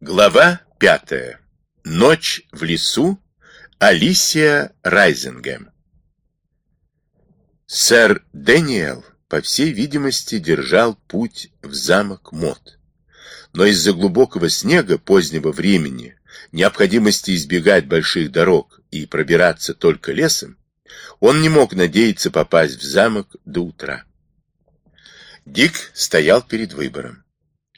Глава пятая. Ночь в лесу. Алисия Райзингем. Сэр Дэниел, по всей видимости, держал путь в замок Мот. Но из-за глубокого снега позднего времени, необходимости избегать больших дорог и пробираться только лесом, он не мог надеяться попасть в замок до утра. Дик стоял перед выбором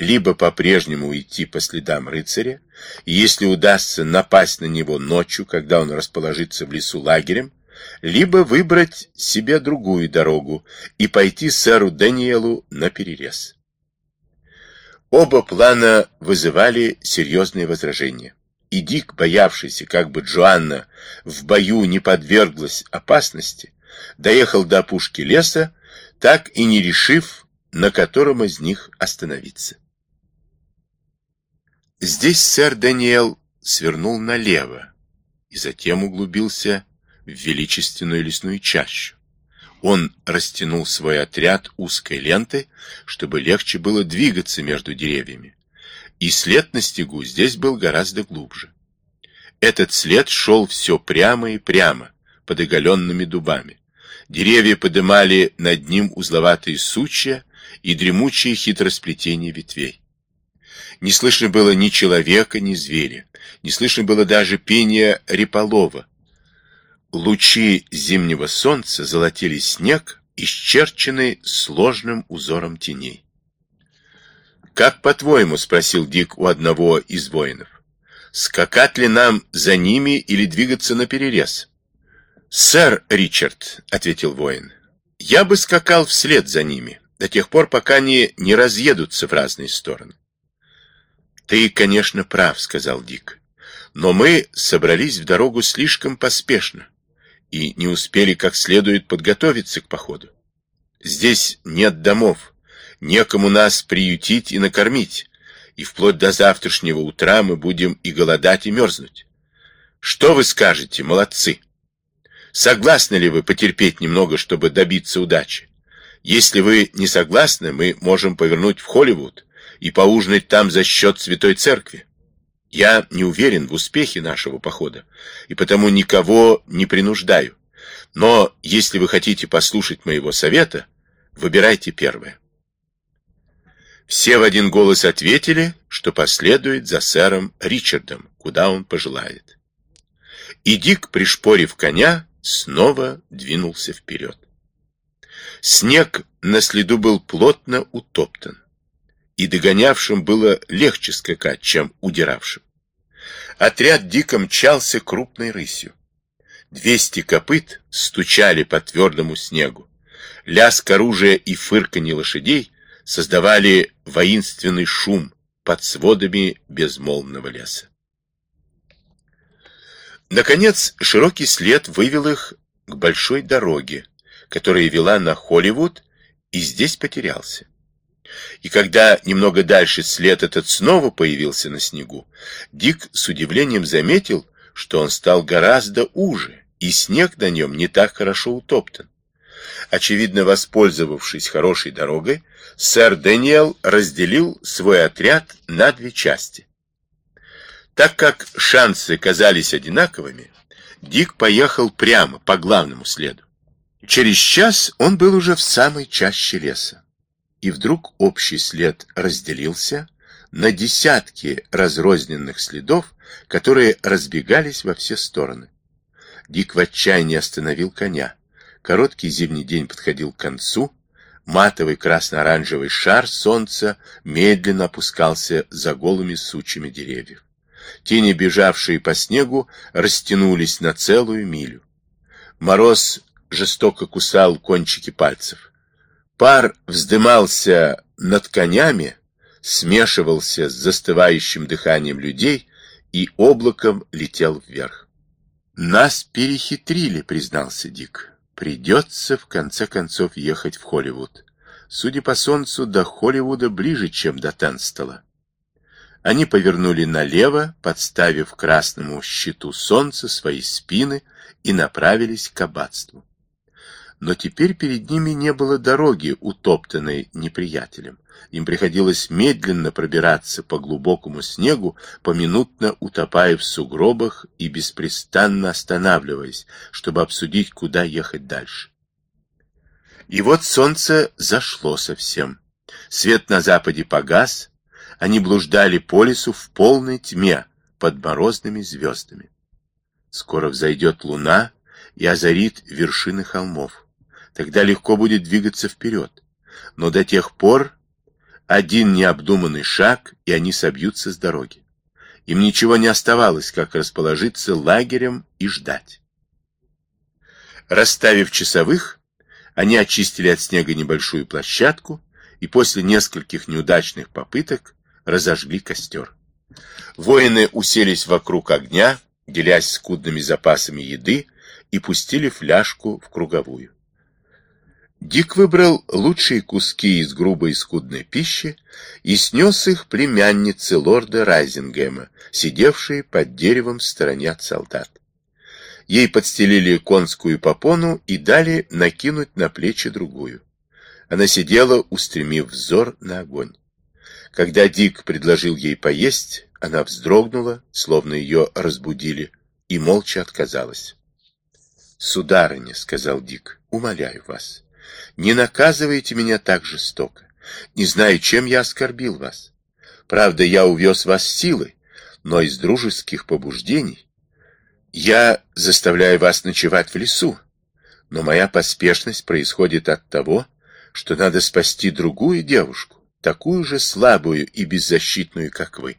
либо по-прежнему уйти по следам рыцаря, и если удастся напасть на него ночью, когда он расположится в лесу лагерем, либо выбрать себе другую дорогу и пойти сэру Даниэлу на перерез. Оба плана вызывали серьезные возражения. И Дик, боявшийся, как бы Джоанна в бою не подверглась опасности, доехал до опушки леса, так и не решив, на котором из них остановиться. Здесь сэр Даниэл свернул налево и затем углубился в величественную лесную чащу. Он растянул свой отряд узкой лентой, чтобы легче было двигаться между деревьями. И след на снегу здесь был гораздо глубже. Этот след шел все прямо и прямо, под оголенными дубами. Деревья подымали над ним узловатые сучья и дремучие хитросплетения ветвей. Не слышно было ни человека, ни зверя. Не слышно было даже пения реполова. Лучи зимнего солнца золотили снег, исчерченный сложным узором теней. «Как по-твоему?» — спросил Дик у одного из воинов. «Скакать ли нам за ними или двигаться на перерез?» «Сэр Ричард», — ответил воин, — «я бы скакал вслед за ними, до тех пор, пока они не разъедутся в разные стороны». «Ты, конечно, прав», — сказал Дик. «Но мы собрались в дорогу слишком поспешно и не успели как следует подготовиться к походу. Здесь нет домов, некому нас приютить и накормить, и вплоть до завтрашнего утра мы будем и голодать, и мерзнуть. Что вы скажете, молодцы? Согласны ли вы потерпеть немного, чтобы добиться удачи? Если вы не согласны, мы можем повернуть в Холливуд, и поужинать там за счет Святой Церкви. Я не уверен в успехе нашего похода, и потому никого не принуждаю. Но если вы хотите послушать моего совета, выбирайте первое. Все в один голос ответили, что последует за сэром Ричардом, куда он пожелает. И Дик, пришпорив коня, снова двинулся вперед. Снег на следу был плотно утоптан и догонявшим было легче скакать, чем удиравшим. Отряд дико мчался крупной рысью. Двести копыт стучали по твердому снегу. Лязг оружия и фырканье лошадей создавали воинственный шум под сводами безмолвного леса. Наконец, широкий след вывел их к большой дороге, которая вела на Холливуд, и здесь потерялся. И когда немного дальше след этот снова появился на снегу, Дик с удивлением заметил, что он стал гораздо уже, и снег на нем не так хорошо утоптан. Очевидно, воспользовавшись хорошей дорогой, сэр Дэниел разделил свой отряд на две части. Так как шансы казались одинаковыми, Дик поехал прямо по главному следу. Через час он был уже в самой чаще леса и вдруг общий след разделился на десятки разрозненных следов, которые разбегались во все стороны. Дик в отчаянии остановил коня. Короткий зимний день подходил к концу. Матовый красно-оранжевый шар солнца медленно опускался за голыми сучьями деревьев. Тени, бежавшие по снегу, растянулись на целую милю. Мороз жестоко кусал кончики пальцев. Пар вздымался над конями, смешивался с застывающим дыханием людей и облаком летел вверх. «Нас перехитрили», — признался Дик. «Придется, в конце концов, ехать в Холливуд. Судя по солнцу, до Холливуда ближе, чем до Тенстола». Они повернули налево, подставив красному щиту солнца свои спины и направились к аббатству. Но теперь перед ними не было дороги, утоптанной неприятелем. Им приходилось медленно пробираться по глубокому снегу, поминутно утопая в сугробах и беспрестанно останавливаясь, чтобы обсудить, куда ехать дальше. И вот солнце зашло совсем. Свет на западе погас, они блуждали по лесу в полной тьме под морозными звездами. Скоро взойдет луна и озарит вершины холмов. Тогда легко будет двигаться вперед. Но до тех пор один необдуманный шаг, и они собьются с дороги. Им ничего не оставалось, как расположиться лагерем и ждать. Расставив часовых, они очистили от снега небольшую площадку и после нескольких неудачных попыток разожгли костер. Воины уселись вокруг огня, делясь скудными запасами еды, и пустили фляжку в круговую. Дик выбрал лучшие куски из грубой и скудной пищи и снес их племяннице лорда Райзингема, сидевшей под деревом в стороне от солдат. Ей подстелили конскую попону и дали накинуть на плечи другую. Она сидела, устремив взор на огонь. Когда Дик предложил ей поесть, она вздрогнула, словно ее разбудили, и молча отказалась. «Сударыня», — сказал Дик, — «умоляю вас, не наказывайте меня так жестоко. Не знаю, чем я оскорбил вас. Правда, я увез вас силой, но из дружеских побуждений я заставляю вас ночевать в лесу. Но моя поспешность происходит от того, что надо спасти другую девушку, такую же слабую и беззащитную, как вы.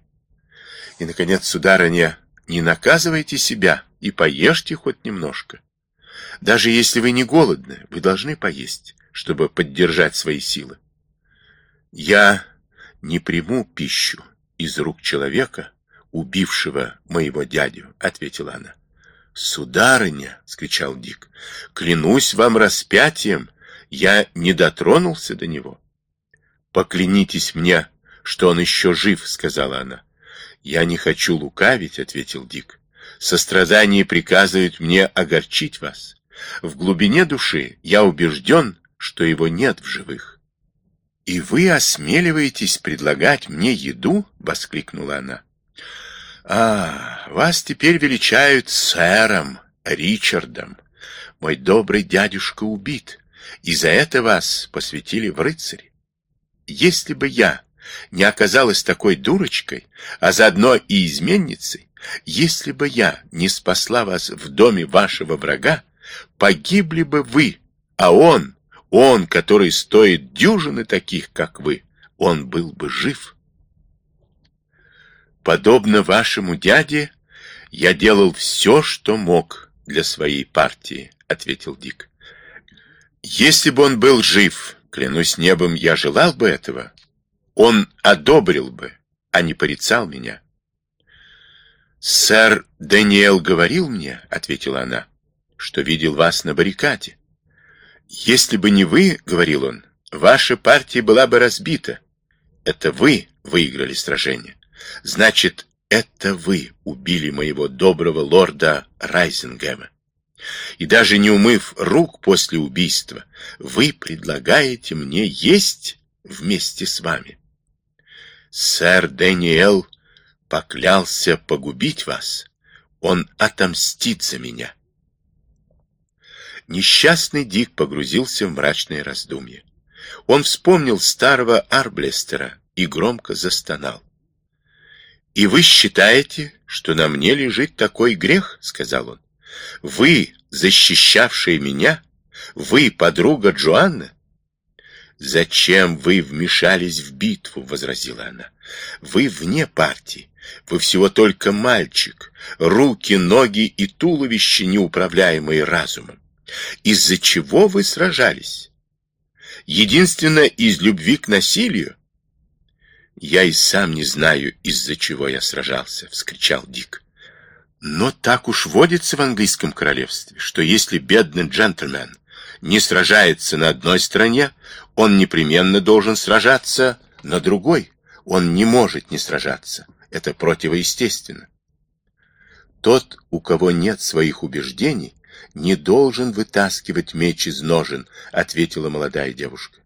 И, наконец, сударыня, не наказывайте себя и поешьте хоть немножко. Даже если вы не голодны, вы должны поесть, чтобы поддержать свои силы. Я не приму пищу из рук человека, убившего моего дядю, — ответила она. «Сударыня!» — скричал Дик. «Клянусь вам распятием, я не дотронулся до него». «Поклянитесь мне, что он еще жив», — сказала она. «Я не хочу лукавить», — ответил Дик. «Сострадание приказывает мне огорчить вас. В глубине души я убежден, что его нет в живых. «И вы осмеливаетесь предлагать мне еду?» — воскликнула она. «А, вас теперь величают сэром Ричардом. Мой добрый дядюшка убит, и за это вас посвятили в рыцари. Если бы я не оказалась такой дурочкой, а заодно и изменницей, если бы я не спасла вас в доме вашего врага, погибли бы вы, а он, он, который стоит дюжины таких, как вы, он был бы жив. Подобно вашему дяде, я делал все, что мог для своей партии, ответил Дик. Если бы он был жив, клянусь небом, я желал бы этого, он одобрил бы, а не порицал меня. «Сэр Даниэл говорил мне, — ответила она, что видел вас на баррикаде. Если бы не вы, — говорил он, — ваша партия была бы разбита. Это вы выиграли сражение. Значит, это вы убили моего доброго лорда Райзингема. И даже не умыв рук после убийства, вы предлагаете мне есть вместе с вами. Сэр Дэниел поклялся погубить вас. Он отомстит за меня. Несчастный Дик погрузился в мрачное раздумье. Он вспомнил старого Арблестера и громко застонал. «И вы считаете, что на мне лежит такой грех?» — сказал он. «Вы, защищавшие меня? Вы, подруга Джоанна?» «Зачем вы вмешались в битву?» — возразила она. «Вы вне партии. Вы всего только мальчик. Руки, ноги и туловище, неуправляемые разумом. Из-за чего вы сражались? Единственно из любви к насилию? Я и сам не знаю, из-за чего я сражался, вскричал Дик. Но так уж водится в английском королевстве, что если бедный джентльмен не сражается на одной стороне, он непременно должен сражаться на другой. Он не может не сражаться. Это противоестественно. Тот, у кого нет своих убеждений, не должен вытаскивать меч из ножен, ответила молодая девушка.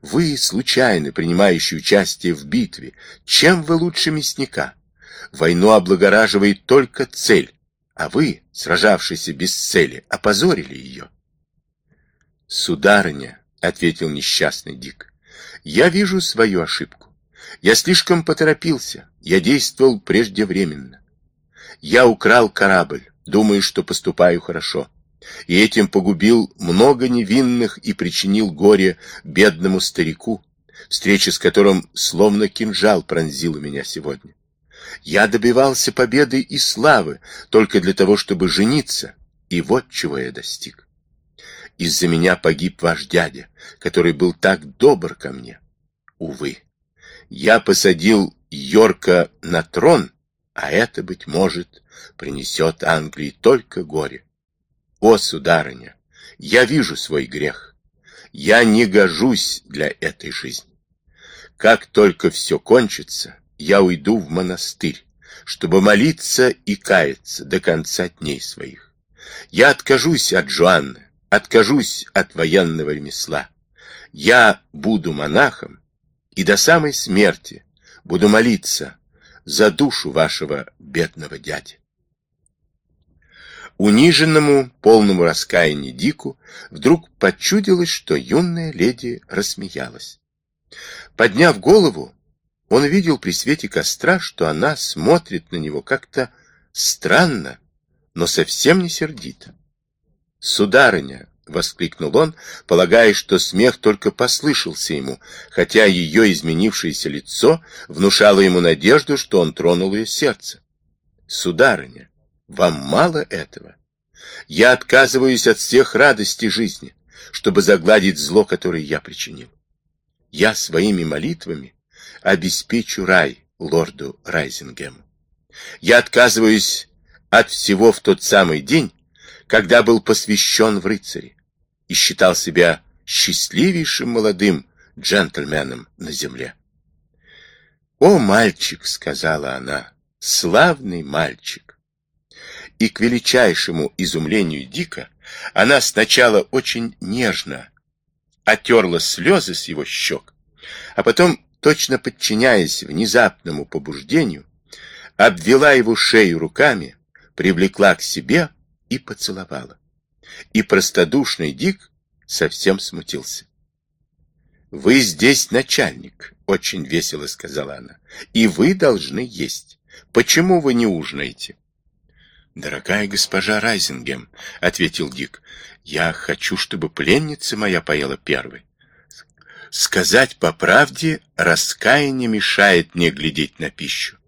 Вы, случайно принимающий участие в битве, чем вы лучше мясника? Войну облагораживает только цель, а вы, сражавшийся без цели, опозорили ее. Сударыня, — ответил несчастный Дик, — я вижу свою ошибку. Я слишком поторопился, я действовал преждевременно. Я украл корабль, думаю, что поступаю хорошо и этим погубил много невинных и причинил горе бедному старику, встреча с которым словно кинжал пронзила меня сегодня. Я добивался победы и славы только для того, чтобы жениться, и вот чего я достиг. Из-за меня погиб ваш дядя, который был так добр ко мне. Увы, я посадил Йорка на трон, а это, быть может, принесет Англии только горе. О, сударыня, я вижу свой грех. Я не гожусь для этой жизни. Как только все кончится, я уйду в монастырь, чтобы молиться и каяться до конца дней своих. Я откажусь от Жуанны, откажусь от военного ремесла. Я буду монахом и до самой смерти буду молиться за душу вашего бедного дяди. Униженному, полному раскаяния Дику вдруг почудилось, что юная леди рассмеялась. Подняв голову, он видел при свете костра, что она смотрит на него как-то странно, но совсем не сердито. «Сударыня!» — воскликнул он, полагая, что смех только послышался ему, хотя ее изменившееся лицо внушало ему надежду, что он тронул ее сердце. «Сударыня!» Вам мало этого? Я отказываюсь от всех радостей жизни, чтобы загладить зло, которое я причинил. Я своими молитвами обеспечу рай лорду Райзингему. Я отказываюсь от всего в тот самый день, когда был посвящен в рыцари и считал себя счастливейшим молодым джентльменом на земле. «О, мальчик!» — сказала она, — «славный мальчик! и к величайшему изумлению Дика она сначала очень нежно отерла слезы с его щек, а потом, точно подчиняясь внезапному побуждению, обвела его шею руками, привлекла к себе и поцеловала. И простодушный Дик совсем смутился. «Вы здесь начальник», — очень весело сказала она, — «и вы должны есть. Почему вы не ужинаете?» «Дорогая госпожа Райзингем», — ответил Дик, — «я хочу, чтобы пленница моя поела первой. Сказать по правде, раскаяние мешает мне глядеть на пищу.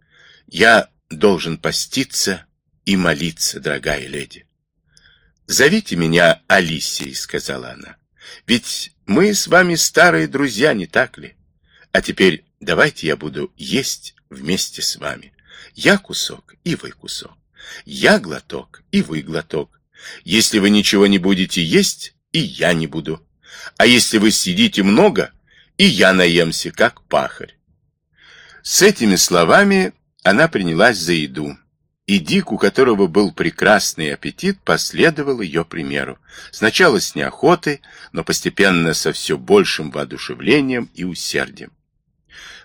Я должен поститься и молиться, дорогая леди». «Зовите меня Алисией», — сказала она. «Ведь мы с вами старые друзья, не так ли? А теперь давайте я буду есть вместе с вами. Я кусок, и вы кусок. Я глоток, и вы глоток. Если вы ничего не будете есть, и я не буду. А если вы съедите много, и я наемся, как пахарь. С этими словами она принялась за еду. И Дик, у которого был прекрасный аппетит, последовал ее примеру. Сначала с неохотой, но постепенно со все большим воодушевлением и усердием.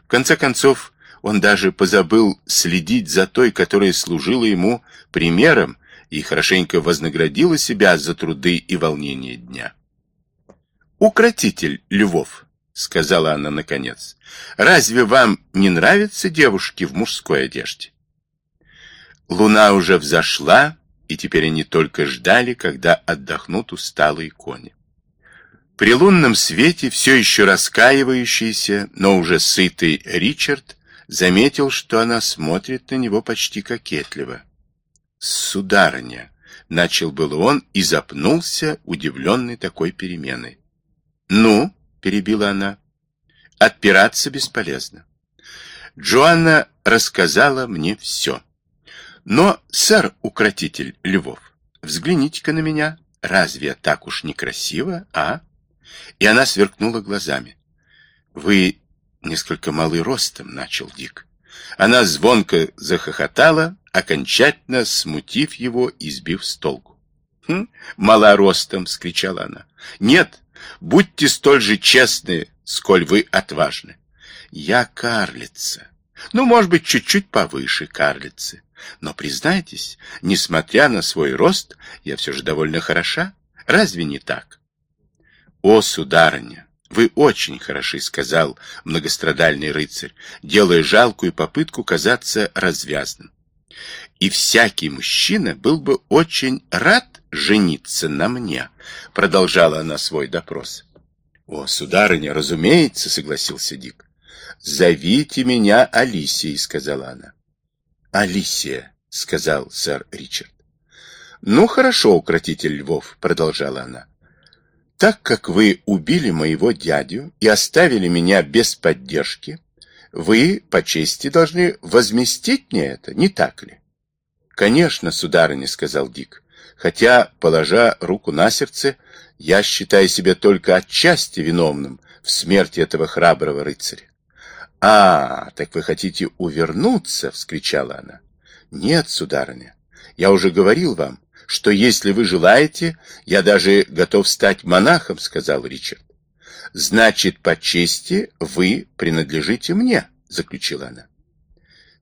В конце концов, он даже позабыл следить за той, которая служила ему примером и хорошенько вознаградила себя за труды и волнения дня. «Укротитель Львов», — сказала она наконец, — «разве вам не нравятся девушки в мужской одежде?» Луна уже взошла, и теперь они только ждали, когда отдохнут усталые кони. При лунном свете все еще раскаивающийся, но уже сытый Ричард заметил, что она смотрит на него почти кокетливо. «Сударыня!» — начал был он и запнулся, удивленный такой переменой. «Ну?» — перебила она. «Отпираться бесполезно. Джоанна рассказала мне все. Но, сэр, укротитель Львов, взгляните-ка на меня. Разве я так уж некрасиво, а?» И она сверкнула глазами. «Вы несколько малый ростом, начал Дик. Она звонко захохотала, окончательно смутив его и сбив с толку. Хм, мала ростом, скричала она. Нет, будьте столь же честны, сколь вы отважны. Я карлица. Ну, может быть, чуть-чуть повыше карлицы. Но, признайтесь, несмотря на свой рост, я все же довольно хороша. Разве не так? О, сударыня, вы очень хороши, сказал многострадальный рыцарь, делая жалкую попытку казаться развязным. И всякий мужчина был бы очень рад жениться на мне, продолжала она свой допрос. О, сударыня, разумеется, согласился Дик. Зовите меня Алисией, сказала она. Алисия, сказал сэр Ричард. Ну, хорошо, укротитель львов, продолжала она. Так как вы убили моего дядю и оставили меня без поддержки, вы, по чести, должны возместить мне это, не так ли? Конечно, сударыня, сказал Дик, хотя, положа руку на сердце, я считаю себя только отчасти виновным в смерти этого храброго рыцаря. «А, так вы хотите увернуться?» — вскричала она. «Нет, сударыня, я уже говорил вам, что если вы желаете, я даже готов стать монахом», — сказал Ричард. «Значит, по чести вы принадлежите мне», — заключила она.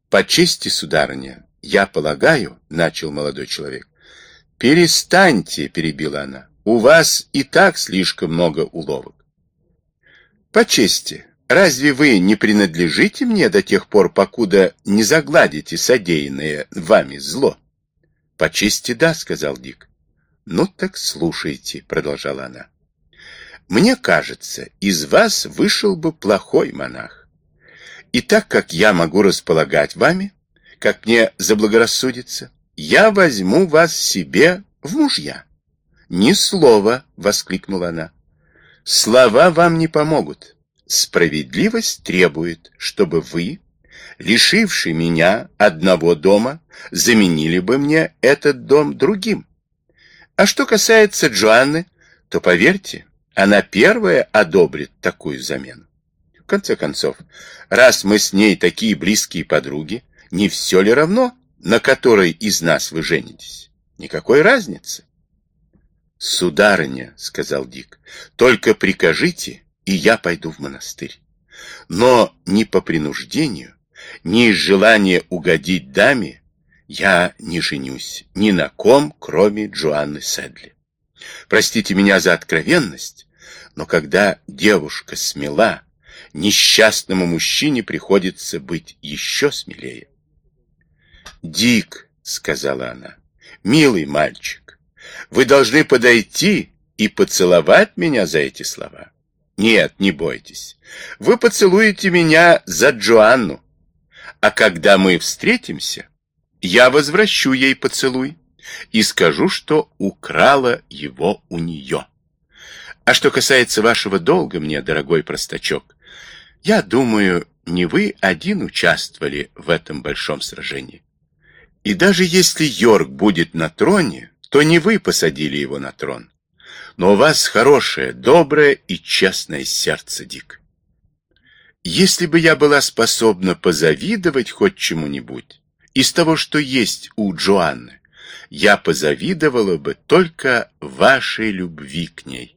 «По чести, сударыня, я полагаю», — начал молодой человек. «Перестаньте», — перебила она, — «у вас и так слишком много уловок». «По чести, разве вы не принадлежите мне до тех пор, покуда не загладите содеянное вами зло?» «По чести да», — сказал Дик. «Ну так слушайте», — продолжала она. «Мне кажется, из вас вышел бы плохой монах. И так как я могу располагать вами, как мне заблагорассудится, я возьму вас себе в мужья». «Ни слова!» — воскликнула она. «Слова вам не помогут. Справедливость требует, чтобы вы лишивший меня одного дома, заменили бы мне этот дом другим. А что касается Джоанны, то, поверьте, она первая одобрит такую замену. В конце концов, раз мы с ней такие близкие подруги, не все ли равно, на которой из нас вы женитесь? Никакой разницы. «Сударыня», — сказал Дик, — «только прикажите, и я пойду в монастырь. Но не по принуждению, ни из желания угодить даме я не женюсь ни на ком, кроме Джоанны Седли. Простите меня за откровенность, но когда девушка смела, несчастному мужчине приходится быть еще смелее. «Дик», — сказала она, — «милый мальчик, вы должны подойти и поцеловать меня за эти слова. Нет, не бойтесь, вы поцелуете меня за Джоанну, а когда мы встретимся, я возвращу ей поцелуй и скажу, что украла его у нее. А что касается вашего долга мне, дорогой простачок, я думаю, не вы один участвовали в этом большом сражении. И даже если Йорк будет на троне, то не вы посадили его на трон. Но у вас хорошее, доброе и честное сердце, Дик. Если бы я была способна позавидовать хоть чему-нибудь из того, что есть у Джоанны, я позавидовала бы только вашей любви к ней.